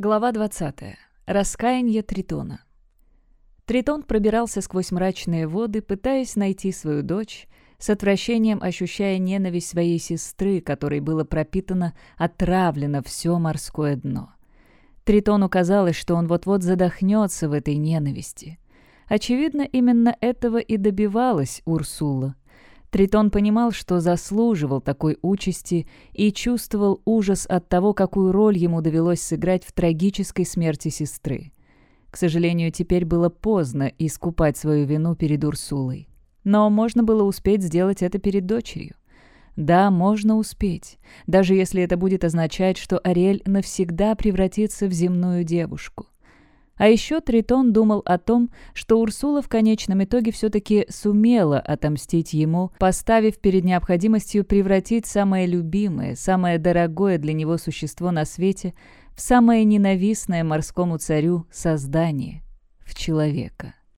Глава 20. Раскаяние Тритона. Тритон пробирался сквозь мрачные воды, пытаясь найти свою дочь, с отвращением ощущая ненависть своей сестры, которой было пропитано, отравлено все морское дно. Тритону казалось, что он вот-вот задохнется в этой ненависти. Очевидно, именно этого и добивалась Урсула — Тритон понимал, что заслуживал такой участи и чувствовал ужас от того, какую роль ему довелось сыграть в трагической смерти сестры. К сожалению, теперь было поздно искупать свою вину перед Урсулой. Но можно было успеть сделать это перед дочерью. Да, можно успеть, даже если это будет означать, что Ариэль навсегда превратится в земную девушку. А еще Тритон думал о том, что Урсула в конечном итоге все-таки сумела отомстить ему, поставив перед необходимостью превратить самое любимое, самое дорогое для него существо на свете в самое ненавистное морскому царю создание — в человека.